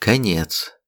Конец.